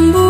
remember